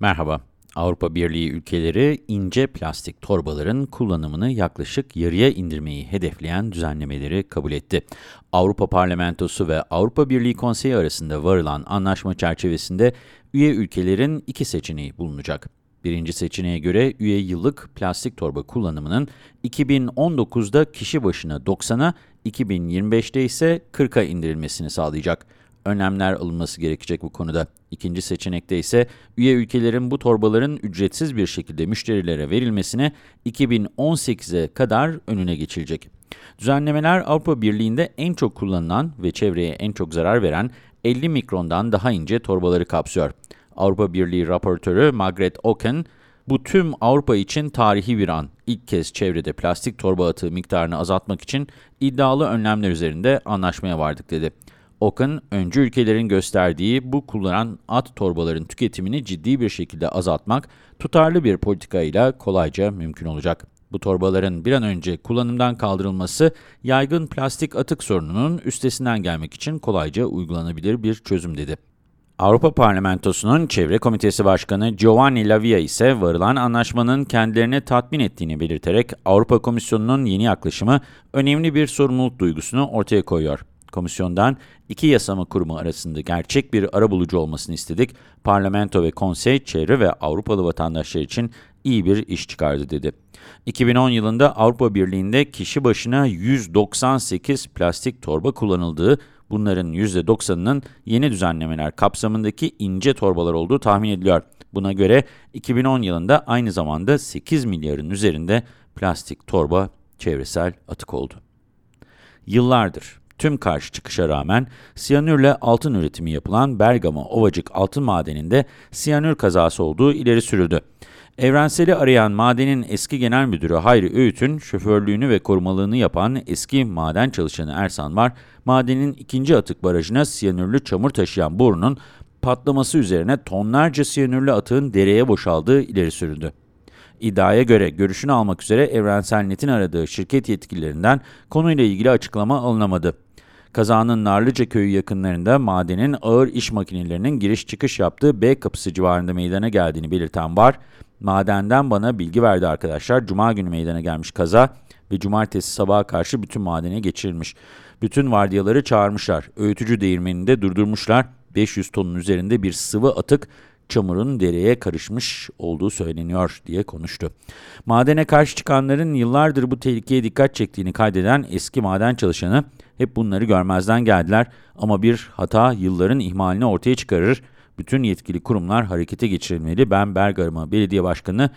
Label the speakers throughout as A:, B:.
A: Merhaba. Avrupa Birliği ülkeleri ince plastik torbaların kullanımını yaklaşık yarıya indirmeyi hedefleyen düzenlemeleri kabul etti. Avrupa Parlamentosu ve Avrupa Birliği Konseyi arasında varılan anlaşma çerçevesinde üye ülkelerin iki seçeneği bulunacak. Birinci seçeneğe göre üye yıllık plastik torba kullanımının 2019'da kişi başına 90'a, 2025'te ise 40'a indirilmesini sağlayacak önlemler alınması gerekecek bu konuda. İkinci seçenekte ise üye ülkelerin bu torbaların ücretsiz bir şekilde müşterilere verilmesine 2018'e kadar önüne geçilecek. Düzenlemeler Avrupa Birliği'nde en çok kullanılan ve çevreye en çok zarar veren 50 mikrondan daha ince torbaları kapsıyor. Avrupa Birliği raportörü Margaret Oken, bu tüm Avrupa için tarihi bir an. İlk kez çevrede plastik torba atığı miktarını azaltmak için iddialı önlemler üzerinde anlaşmaya vardık dedi. Okan, öncü ülkelerin gösterdiği bu kullanan at torbaların tüketimini ciddi bir şekilde azaltmak, tutarlı bir politikayla kolayca mümkün olacak. Bu torbaların bir an önce kullanımdan kaldırılması, yaygın plastik atık sorununun üstesinden gelmek için kolayca uygulanabilir bir çözüm dedi. Avrupa Parlamentosu'nun Çevre Komitesi Başkanı Giovanni Lavia ise varılan anlaşmanın kendilerini tatmin ettiğini belirterek Avrupa Komisyonu'nun yeni yaklaşımı önemli bir sorumluluk duygusunu ortaya koyuyor. Komisyondan iki yasama kurumu arasında gerçek bir arabulucu olmasını istedik. Parlamento ve konsey çevre ve Avrupalı vatandaşlar için iyi bir iş çıkardı dedi. 2010 yılında Avrupa Birliği'nde kişi başına 198 plastik torba kullanıldığı, bunların %90'ının yeni düzenlemeler kapsamındaki ince torbalar olduğu tahmin ediliyor. Buna göre 2010 yılında aynı zamanda 8 milyarın üzerinde plastik torba çevresel atık oldu. Yıllardır Tüm karşı çıkışa rağmen siyanürle altın üretimi yapılan Bergama Ovacık Altın Madeni'nde siyanür kazası olduğu ileri sürüldü. Evrenseli arayan madenin eski genel müdürü Hayri Öğüt'ün şoförlüğünü ve korumalığını yapan eski maden çalışanı Ersan var, madenin ikinci atık barajına siyanürlü çamur taşıyan borunun patlaması üzerine tonlarca siyanürlü atığın dereye boşaldığı ileri sürüldü. İddiaya göre görüşünü almak üzere Evrensel Net'in aradığı şirket yetkililerinden konuyla ilgili açıklama alınamadı. Kazanın Narlıca köyü yakınlarında madenin ağır iş makinelerinin giriş çıkış yaptığı B kapısı civarında meydana geldiğini belirten var. Madenden bana bilgi verdi arkadaşlar. Cuma günü meydana gelmiş kaza ve cumartesi sabaha karşı bütün madene geçirilmiş. Bütün vardiyaları çağırmışlar. Öğütücü değirmenini de durdurmuşlar. 500 tonun üzerinde bir sıvı atık çamurun dereye karışmış olduğu söyleniyor diye konuştu. Madene karşı çıkanların yıllardır bu tehlikeye dikkat çektiğini kaydeden eski maden çalışanı hep bunları görmezden geldiler ama bir hata yılların ihmalini ortaya çıkarır. Bütün yetkili kurumlar harekete geçirilmeli. Ben Bergama Belediye Başkanı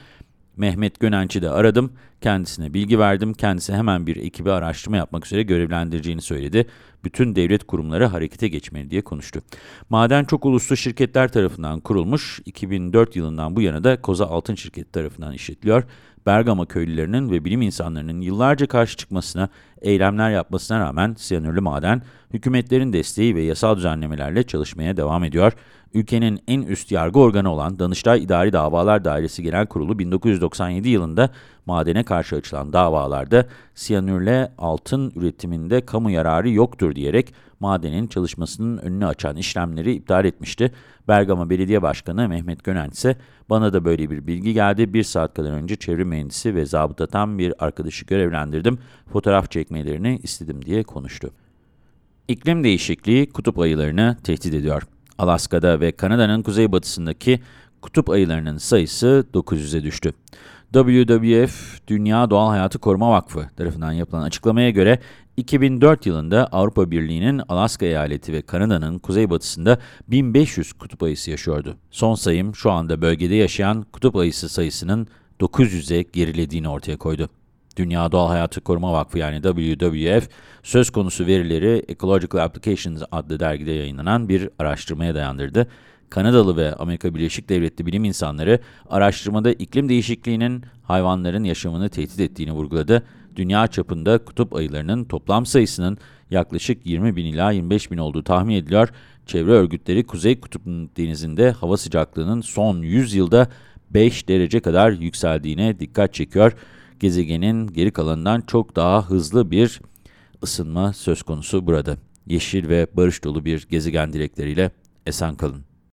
A: Mehmet Gönenç'i de aradım. Kendisine bilgi verdim. Kendisi hemen bir ekibi araştırma yapmak üzere görevlendireceğini söyledi. Bütün devlet kurumları harekete geçmeli diye konuştu. Maden çok uluslu şirketler tarafından kurulmuş. 2004 yılından bu yana da Koza Altın Şirketi tarafından işletiliyor. Bergama köylülerinin ve bilim insanlarının yıllarca karşı çıkmasına, eylemler yapmasına rağmen siyanürlü maden, hükümetlerin desteği ve yasal düzenlemelerle çalışmaya devam ediyor. Ülkenin en üst yargı organı olan Danıştay İdari Davalar Dairesi Genel Kurulu 1997 yılında madene karşı açılan davalarda siyanürle altın üretiminde kamu yararı yoktur diyerek madenin çalışmasının önünü açan işlemleri iptal etmişti. Bergama Belediye Başkanı Mehmet Gönen ise bana da böyle bir bilgi geldi. Bir saat kadar önce çevre mühendisi ve zabıtatan bir arkadaşı görevlendirdim. Fotoğraf çekmelerini istedim diye konuştu. İklim değişikliği kutup ayılarını tehdit ediyor. Alaska'da ve Kanada'nın kuzeybatısındaki kutup ayılarının sayısı 900'e düştü. WWF Dünya Doğal Hayatı Koruma Vakfı tarafından yapılan açıklamaya göre 2004 yılında Avrupa Birliği'nin Alaska eyaleti ve Kanada'nın kuzeybatısında 1500 kutup ayısı yaşıyordu. Son sayım şu anda bölgede yaşayan kutup ayısı sayısının 900'e gerilediğini ortaya koydu. Dünya Doğal Hayatı Koruma Vakfı yani WWF, söz konusu verileri Ecological Applications adlı dergide yayınlanan bir araştırmaya dayandırdı. Kanadalı ve Amerika Birleşik Devletleri bilim insanları araştırmada iklim değişikliğinin hayvanların yaşamını tehdit ettiğini vurguladı. Dünya çapında kutup ayılarının toplam sayısının yaklaşık 20 bin ila 25 bin olduğu tahmin ediliyor. Çevre örgütleri Kuzey Kutup Denizi'nde hava sıcaklığının son 100 yılda 5 derece kadar yükseldiğine dikkat çekiyor. Gezegenin geri kalanından çok daha hızlı bir ısınma söz konusu burada. Yeşil ve barış dolu bir gezegen dilekleriyle esen kalın.